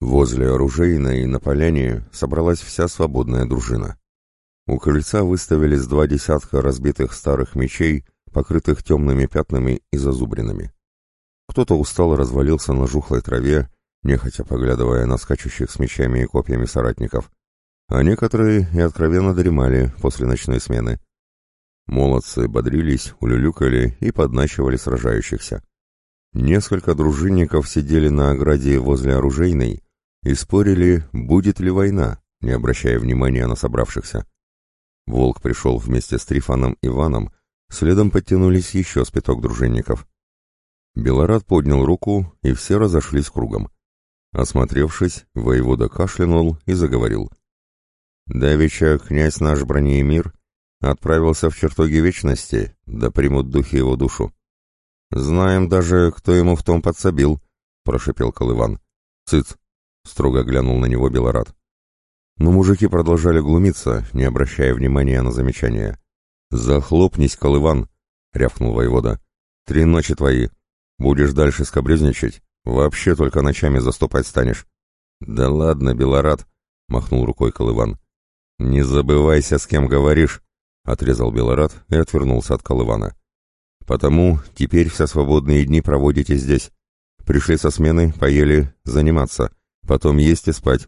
Возле оружейной на поляне собралась вся свободная дружина. У крыльца выставились два десятка разбитых старых мечей, покрытых темными пятнами и зазубринами. Кто-то устало развалился на жухлой траве, нехотя поглядывая на скачущих с мечами и копьями соратников, а некоторые и откровенно дремали после ночной смены. Молодцы бодрились, улюлюкали и подначивали сражающихся. Несколько дружинников сидели на ограде возле оружейной и спорили, будет ли война, не обращая внимания на собравшихся. Волк пришел вместе с Трифаном Иваном, следом подтянулись еще с пяток дружинников. Белорад поднял руку, и все разошлись кругом. Осмотревшись, воевода кашлянул и заговорил. «Давеча князь наш Бронеемир отправился в чертоги вечности, да примут духи его душу. Знаем даже, кто ему в том подсобил», — прошепел Колыван. «Цыц!» — строго глянул на него Белорад. Но мужики продолжали глумиться, не обращая внимания на замечания. «Захлопнись, Колыван!» — рявкнул воевода. «Три ночи твои. Будешь дальше скобрезничать, вообще только ночами заступать станешь». «Да ладно, Белорад!» — махнул рукой Колыван. «Не забывайся, с кем говоришь!» — отрезал Белорад и отвернулся от Колывана. «Потому теперь все свободные дни проводите здесь. Пришли со смены, поели, заниматься, потом есть и спать.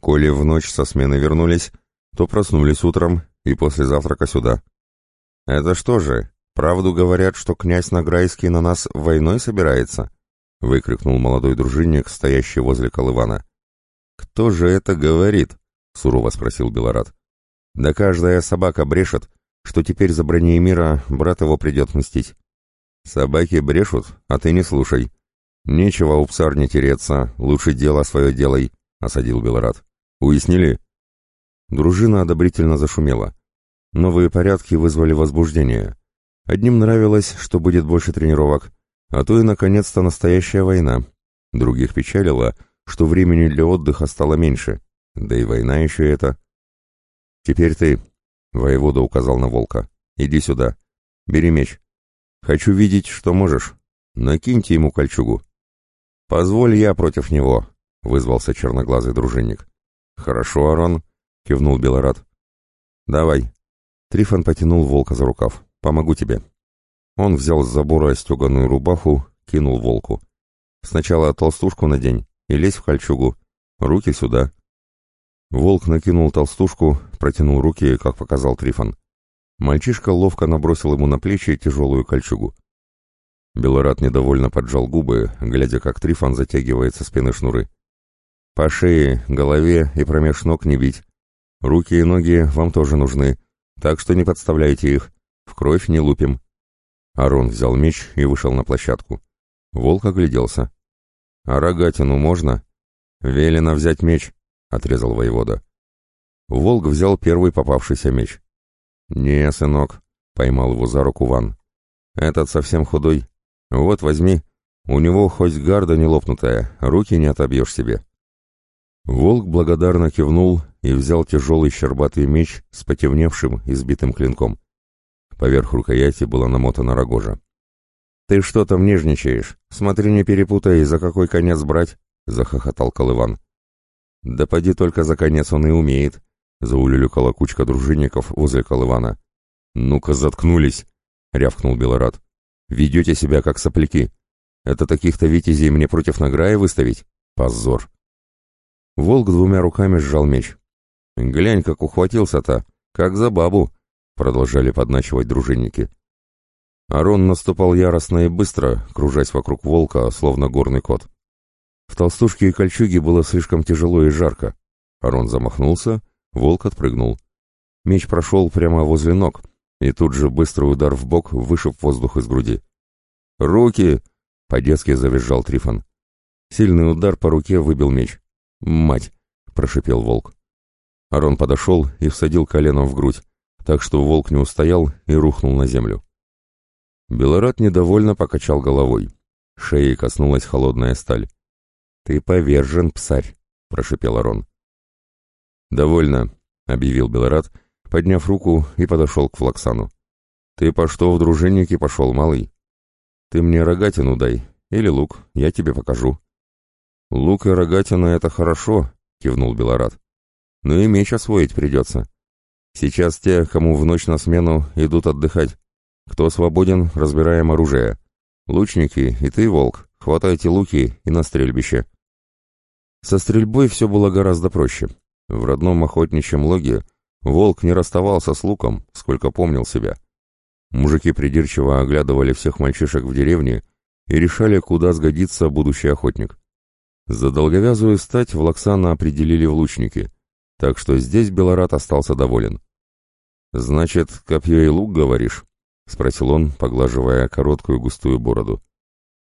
Коли в ночь со смены вернулись, то проснулись утром и после завтрака сюда. Это что же, правду говорят, что князь Награйский на нас войной собирается? выкрикнул молодой дружинник, стоящий возле Колывана. Кто же это говорит? сурово спросил Белорат. Да каждая собака брешет, что теперь за мира брат его придет мстить. Собаки брешут, а ты не слушай. Нечего у псар не тереться, лучше дело свое делай, — осадил Белорат. «Уяснили?» Дружина одобрительно зашумела. Новые порядки вызвали возбуждение. Одним нравилось, что будет больше тренировок, а то и, наконец-то, настоящая война. Других печалило, что времени для отдыха стало меньше. Да и война еще это. «Теперь ты», — воевода указал на волка, — «иди сюда. Бери меч. Хочу видеть, что можешь. Накиньте ему кольчугу». «Позволь я против него», вызвался черноглазый дружинник. «Хорошо, Арон», — кивнул Белорат. «Давай». Трифон потянул волка за рукав. «Помогу тебе». Он взял с забора стеганую рубаху, кинул волку. «Сначала толстушку надень и лезь в кольчугу. Руки сюда». Волк накинул толстушку, протянул руки, как показал Трифон. Мальчишка ловко набросил ему на плечи тяжелую кольчугу. Белорат недовольно поджал губы, глядя, как Трифон затягивает со спины шнуры. По шее, голове и промеж ног не бить. Руки и ноги вам тоже нужны, так что не подставляйте их, в кровь не лупим. Арон взял меч и вышел на площадку. Волк огляделся. «А рогатину можно?» «Велено взять меч», — отрезал воевода. Волк взял первый попавшийся меч. «Не, сынок», — поймал его за руку Ван. «Этот совсем худой. Вот, возьми. У него хоть гарда не лопнутая, руки не отобьешь себе». Волк благодарно кивнул и взял тяжелый щербатый меч с потемневшим и сбитым клинком. Поверх рукояти была намотана рогожа. «Ты что там нежничаешь? Смотри, не перепутай, за какой конец брать!» — захохотал Колыван. «Да поди только за конец он и умеет!» — заулюлюкала кучка дружинников возле Колывана. «Ну-ка, заткнулись!» — рявкнул Белорат. «Ведете себя как сопляки. Это таких-то витязей мне против награи выставить? Позор!» Волк двумя руками сжал меч. «Глянь, как ухватился-то! Как за бабу!» — продолжали подначивать дружинники. Арон наступал яростно и быстро, кружась вокруг волка, словно горный кот. В толстушке и кольчуге было слишком тяжело и жарко. Арон замахнулся, волк отпрыгнул. Меч прошел прямо возле ног, и тут же быстрый удар в бок вышиб воздух из груди. «Руки!» — по-детски завизжал Трифон. Сильный удар по руке выбил меч. «Мать!» — прошипел волк. Арон подошел и всадил коленом в грудь, так что волк не устоял и рухнул на землю. Белорат недовольно покачал головой. Шеи коснулась холодная сталь. «Ты повержен, псарь!» — прошипел Арон. «Довольно», — объявил Белорат, подняв руку и подошел к Флаксану. «Ты по что в дружинники пошел, малый? Ты мне рогатину дай, или лук, я тебе покажу». Лук и рогатина — это хорошо, кивнул Белорат. Но и меч освоить придется. Сейчас те, кому в ночь на смену, идут отдыхать. Кто свободен, разбираем оружие. Лучники и ты, волк, хватайте луки и на стрельбище. Со стрельбой все было гораздо проще. В родном охотничьем логе волк не расставался с луком, сколько помнил себя. Мужики придирчиво оглядывали всех мальчишек в деревне и решали, куда сгодится будущий охотник. За долговязую стать в Лаксана определили в лучники, так что здесь Белорат остался доволен. «Значит, копье и лук, говоришь?» — спросил он, поглаживая короткую густую бороду.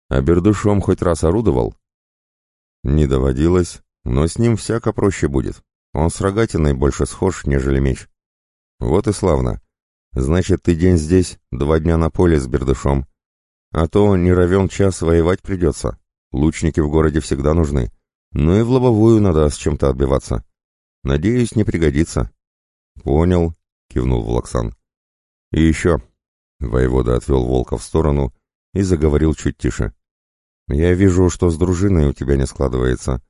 «А бердышом хоть раз орудовал?» «Не доводилось, но с ним всяко проще будет. Он с рогатиной больше схож, нежели меч». «Вот и славно. Значит, ты день здесь, два дня на поле с бердышом. А то не равен час воевать придется. Лучники в городе всегда нужны. Ну и в лобовую надо с чем-то отбиваться. Надеюсь, не пригодится». «Понял», — кивнул Влаксан. «И еще». Воевода отвел волка в сторону и заговорил чуть тише. «Я вижу, что с дружиной у тебя не складывается.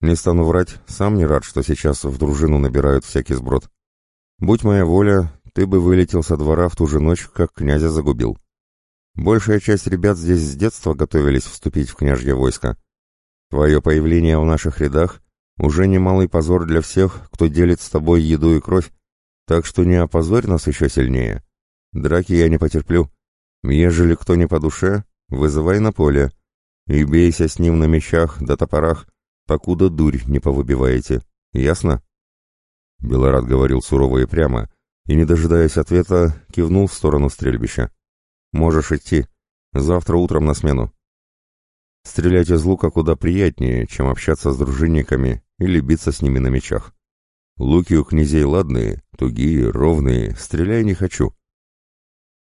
Не стану врать, сам не рад, что сейчас в дружину набирают всякий сброд. Будь моя воля, ты бы вылетел со двора в ту же ночь, как князя загубил. Большая часть ребят здесь с детства готовились вступить в княжье войско. Твое появление в наших рядах уже немалый позор для всех, кто делит с тобой еду и кровь, так что не опозорь нас еще сильнее. Драки я не потерплю. Ежели кто не по душе, вызывай на поле и бейся с ним на мечах да топорах, покуда дурь не повыбиваете. Ясно?» Белорат говорил сурово и прямо, и, не дожидаясь ответа, кивнул в сторону стрельбища. «Можешь идти. Завтра утром на смену». Стрелять из лука куда приятнее, чем общаться с дружинниками или биться с ними на мечах. Луки у князей ладные, тугие, ровные, стреляй не хочу.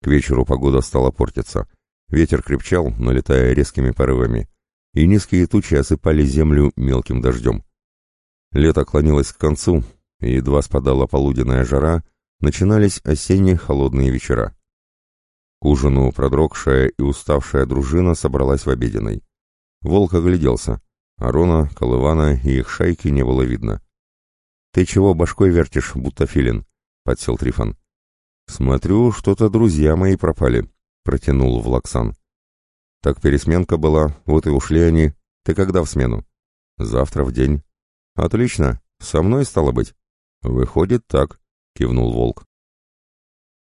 К вечеру погода стала портиться. Ветер крепчал, налетая резкими порывами, и низкие тучи осыпали землю мелким дождем. Лето клонилось к концу, и едва спадала полуденная жара, начинались осенние холодные вечера. К ужину продрогшая и уставшая дружина собралась в обеденной. Волк огляделся. Арона, Колывана и их шайки не было видно. «Ты чего башкой вертишь, будто филин?» — подсел Трифон. «Смотрю, что-то друзья мои пропали», — протянул Влаксан. «Так пересменка была, вот и ушли они. Ты когда в смену?» «Завтра в день». «Отлично. Со мной стало быть?» «Выходит так», — кивнул Волк.